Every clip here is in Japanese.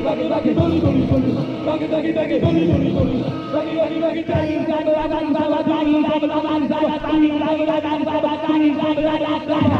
けバケバケドリドリドリバケバケバケドリドリドリバケバケバケダインダブラダンサバダインダブラダンサバダインダブラダンサバダインダブラダンサバ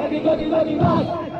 Everybody, everybody, back!